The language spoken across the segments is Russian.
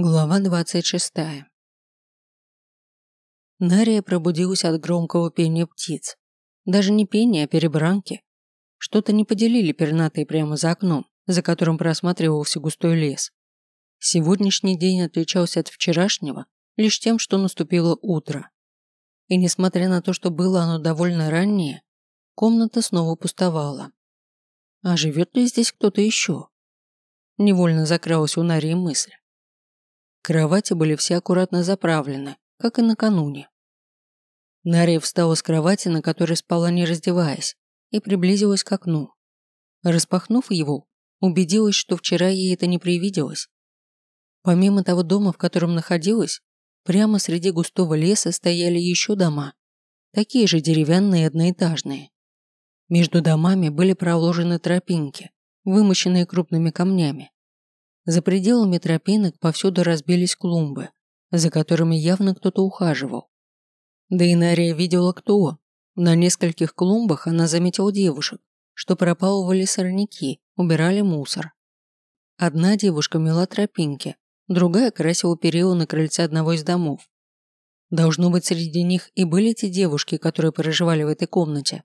Глава 26. Нария пробудилась от громкого пения птиц. Даже не пения, а перебранки. Что-то не поделили пернатые прямо за окном, за которым просматривался густой лес. Сегодняшний день отличался от вчерашнего лишь тем, что наступило утро. И несмотря на то, что было оно довольно раннее, комната снова пустовала. А живет ли здесь кто-то еще? Невольно закралась у Нарии мысль. Кровати были все аккуратно заправлены, как и накануне. Нария встала с кровати, на которой спала не раздеваясь, и приблизилась к окну. Распахнув его, убедилась, что вчера ей это не привиделось. Помимо того дома, в котором находилась, прямо среди густого леса стояли еще дома, такие же деревянные и одноэтажные. Между домами были проложены тропинки, вымощенные крупными камнями. За пределами тропинок повсюду разбились клумбы, за которыми явно кто-то ухаживал. Да и Нария видела кто. На нескольких клумбах она заметила девушек, что пропалывали сорняки, убирали мусор. Одна девушка мела тропинки, другая красила перила на крыльце одного из домов. Должно быть, среди них и были те девушки, которые проживали в этой комнате.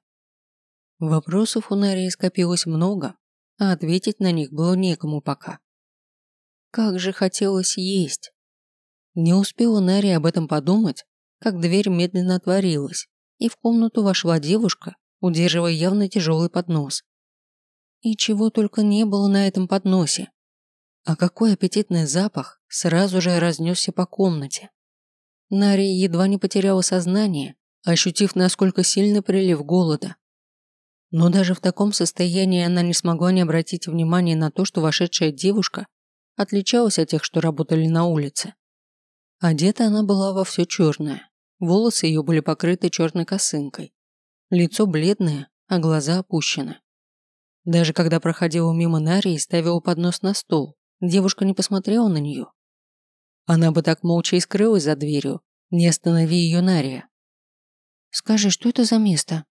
Вопросов у Нарии скопилось много, а ответить на них было некому пока. Как же хотелось есть. Не успела Нари об этом подумать, как дверь медленно отворилась, и в комнату вошла девушка, удерживая явно тяжелый поднос. И чего только не было на этом подносе. А какой аппетитный запах сразу же разнесся по комнате. Нари едва не потеряла сознание, ощутив, насколько сильный прилив голода. Но даже в таком состоянии она не смогла не обратить внимания на то, что вошедшая девушка отличалась от тех, что работали на улице. Одета она была во все черное. Волосы ее были покрыты черной косынкой. Лицо бледное, а глаза опущены. Даже когда проходила мимо Нари и ставила поднос на стол, девушка не посмотрела на нее. Она бы так молча и скрылась за дверью, не останови ее Нария. «Скажи, что это за место?»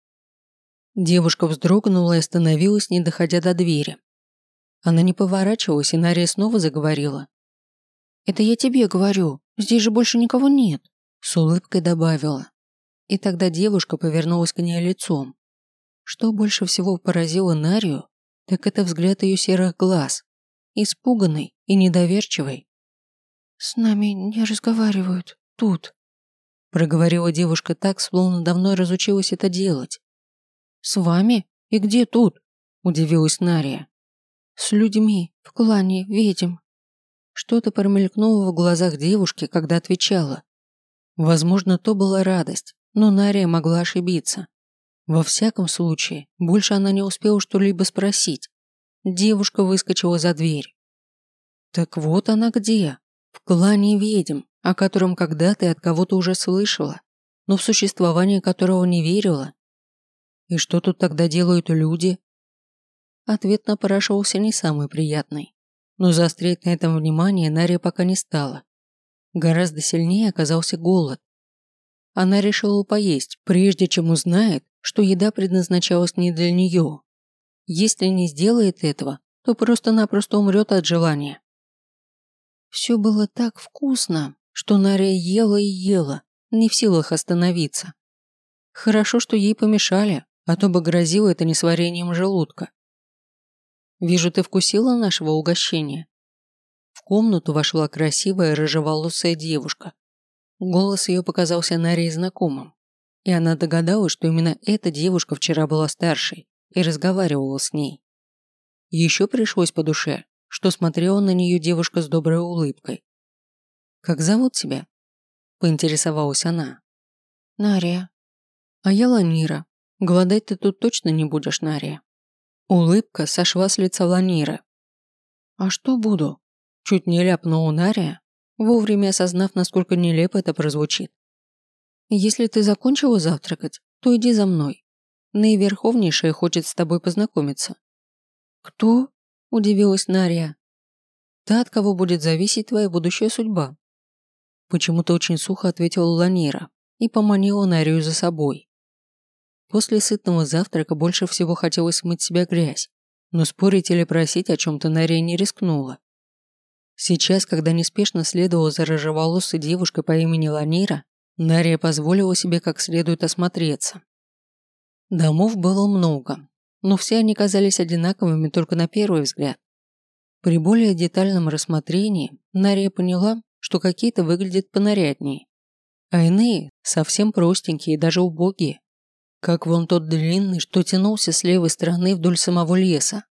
Девушка вздрогнула и остановилась, не доходя до двери. Она не поворачивалась, и Нария снова заговорила. «Это я тебе говорю, здесь же больше никого нет», с улыбкой добавила. И тогда девушка повернулась к ней лицом. Что больше всего поразило Нарию, так это взгляд ее серых глаз, испуганный и недоверчивый. «С нами не разговаривают тут», проговорила девушка так, словно давно разучилась это делать. «С вами? И где тут?» удивилась Нария. С людьми, в клане ведьм. Что-то промелькнуло в глазах девушки, когда отвечала. Возможно, то была радость, но Нария могла ошибиться. Во всяком случае, больше она не успела что-либо спросить. Девушка выскочила за дверь. Так вот она где. В клане ведьм, о котором когда-то от кого-то уже слышала, но в существование которого не верила. И что тут тогда делают люди, Ответ напрашивался не самый приятный. Но заострять на этом внимание Нария пока не стала. Гораздо сильнее оказался голод. Она решила поесть, прежде чем узнает, что еда предназначалась не для нее. Если не сделает этого, то просто-напросто умрет от желания. Все было так вкусно, что Нария ела и ела, не в силах остановиться. Хорошо, что ей помешали, а то бы грозило это несварением желудка. Вижу, ты вкусила нашего угощения». В комнату вошла красивая рыжеволосая девушка. Голос ее показался Наре знакомым, и она догадалась, что именно эта девушка вчера была старшей и разговаривала с ней. Еще пришлось по душе, что смотрела на нее девушка с доброй улыбкой. «Как зовут тебя?» – поинтересовалась она. «Нария». «А я Ламира. Голодать ты тут точно не будешь, Нария». Улыбка сошла с лица Ланира. «А что буду?» Чуть не ляпнула Нария, вовремя осознав, насколько нелепо это прозвучит. «Если ты закончила завтракать, то иди за мной. Наиверховнейшая хочет с тобой познакомиться». «Кто?» – удивилась Нария. «Та, от кого будет зависеть твоя будущая судьба». Почему-то очень сухо ответила Ланира и поманила Нарию за собой. После сытного завтрака больше всего хотелось смыть себя грязь, но спорить или просить о чем-то Нария не рискнула. Сейчас, когда неспешно следовала за рыжеволосой девушкой по имени Ланира, Нария позволила себе как следует осмотреться. Домов было много, но все они казались одинаковыми только на первый взгляд. При более детальном рассмотрении Нария поняла, что какие-то выглядят понаряднее, а иные совсем простенькие и даже убогие, как вон тот длинный, что тянулся с левой стороны вдоль самого леса.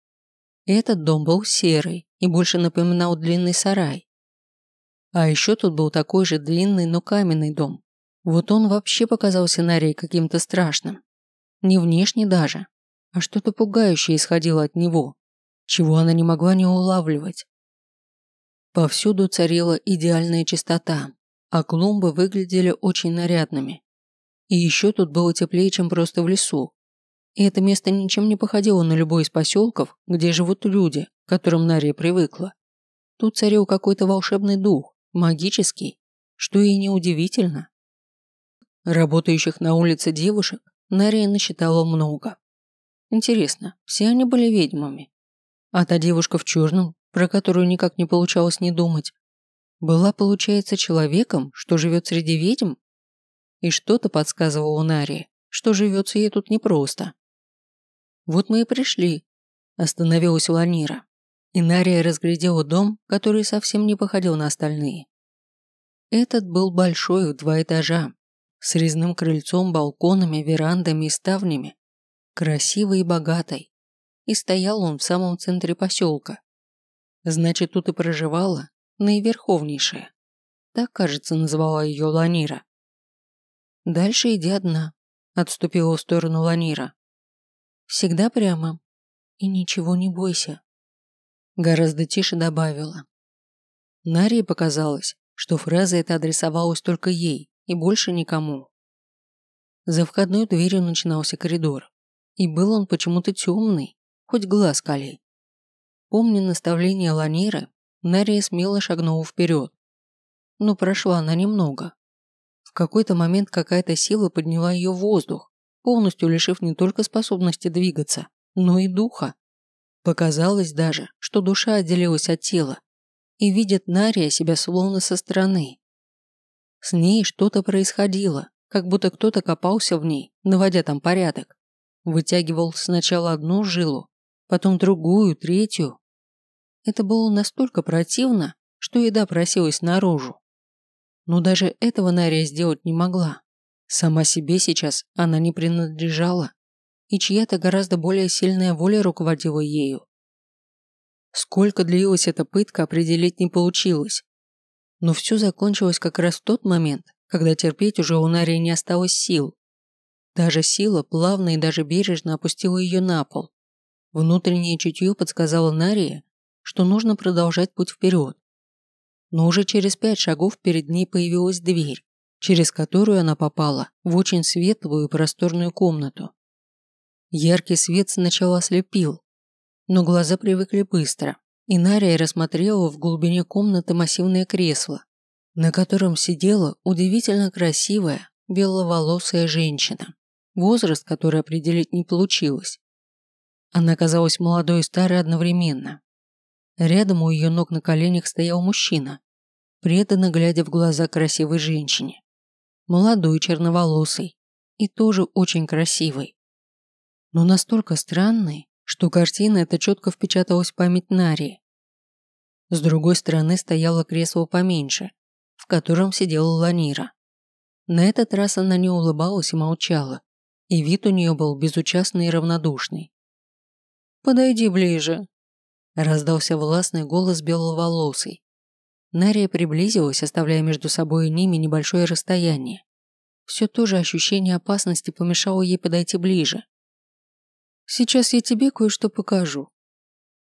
Этот дом был серый и больше напоминал длинный сарай. А еще тут был такой же длинный, но каменный дом. Вот он вообще показался Нарии каким-то страшным. Не внешне даже, а что-то пугающее исходило от него, чего она не могла не улавливать. Повсюду царила идеальная чистота, а клумбы выглядели очень нарядными. И еще тут было теплее, чем просто в лесу. И это место ничем не походило на любой из поселков, где живут люди, к которым Нария привыкла. Тут царил какой-то волшебный дух, магический, что и неудивительно. Работающих на улице девушек Нария насчитала много. Интересно, все они были ведьмами? А та девушка в черном, про которую никак не получалось не думать, была, получается, человеком, что живет среди ведьм? И что-то подсказывало Нарии, что живется ей тут непросто. Вот мы и пришли. Остановилась Ланира. И Нария разглядела дом, который совсем не походил на остальные. Этот был большой, в два этажа, с резным крыльцом, балконами, верандами и ставнями, красивый и богатый. И стоял он в самом центре поселка. Значит, тут и проживала наиверховнейшая. Так, кажется, называла ее Ланира. Дальше иди одна, отступила в сторону Ланира. Всегда прямо. И ничего не бойся. Гораздо тише добавила. Нарии показалось, что фраза эта адресовалась только ей, и больше никому. За входной дверью начинался коридор, и был он почему-то темный, хоть глаз кали. Помня наставление Ланиры, Нария смело шагнула вперед. Но прошла она немного. Какой-то момент какая-то сила подняла ее в воздух, полностью лишив не только способности двигаться, но и духа. Показалось даже, что душа отделилась от тела, и видит Нария себя словно со стороны, с ней что-то происходило, как будто кто-то копался в ней, наводя там порядок. Вытягивал сначала одну жилу, потом другую, третью. Это было настолько противно, что еда просилась наружу. Но даже этого Нария сделать не могла. Сама себе сейчас она не принадлежала, и чья-то гораздо более сильная воля руководила ею. Сколько длилась эта пытка, определить не получилось, но все закончилось как раз в тот момент, когда терпеть уже у Нарии не осталось сил. Даже сила плавно и даже бережно опустила ее на пол. Внутреннее чутье подсказало Нарии, что нужно продолжать путь вперед. Но уже через пять шагов перед ней появилась дверь, через которую она попала в очень светлую и просторную комнату. Яркий свет сначала ослепил, но глаза привыкли быстро, и Нария рассмотрела в глубине комнаты массивное кресло, на котором сидела удивительно красивая беловолосая женщина, возраст которой определить не получилось. Она казалась молодой и старой одновременно. Рядом у ее ног на коленях стоял мужчина, преданно глядя в глаза красивой женщине. Молодой, черноволосый и тоже очень красивый. Но настолько странный, что картина эта четко впечаталась в память Нарии. С другой стороны стояло кресло поменьше, в котором сидела Ланира. На этот раз она не улыбалась и молчала, и вид у нее был безучастный и равнодушный. «Подойди ближе», – раздался властный голос беловолосый. Нария приблизилась, оставляя между собой и ними небольшое расстояние. Все то же ощущение опасности помешало ей подойти ближе. Сейчас я тебе кое-что покажу».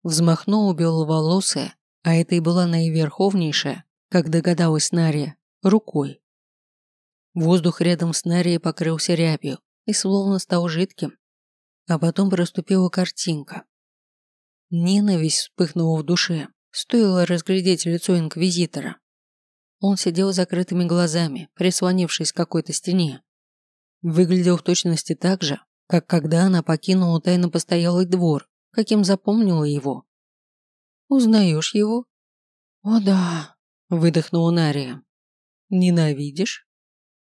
Взмахнула беловолосая, а это и была наиверховнейшая, как догадалась Нария, рукой. Воздух рядом с Нарией покрылся рябью и словно стал жидким, а потом проступила картинка. Ненависть вспыхнула в душе, стоило разглядеть лицо инквизитора. Он сидел с закрытыми глазами, прислонившись к какой-то стене. Выглядел в точности так же, как когда она покинула тайно постоялый двор, каким запомнила его. «Узнаешь его?» «О да», – выдохнула Нария. «Ненавидишь?»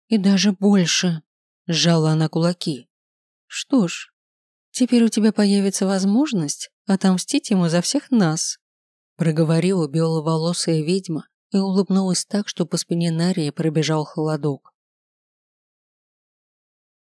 «И даже больше», – сжала она кулаки. «Что ж, теперь у тебя появится возможность отомстить ему за всех нас», – проговорила беловолосая ведьма и улыбнулась так, что по спине Нарии пробежал холодок.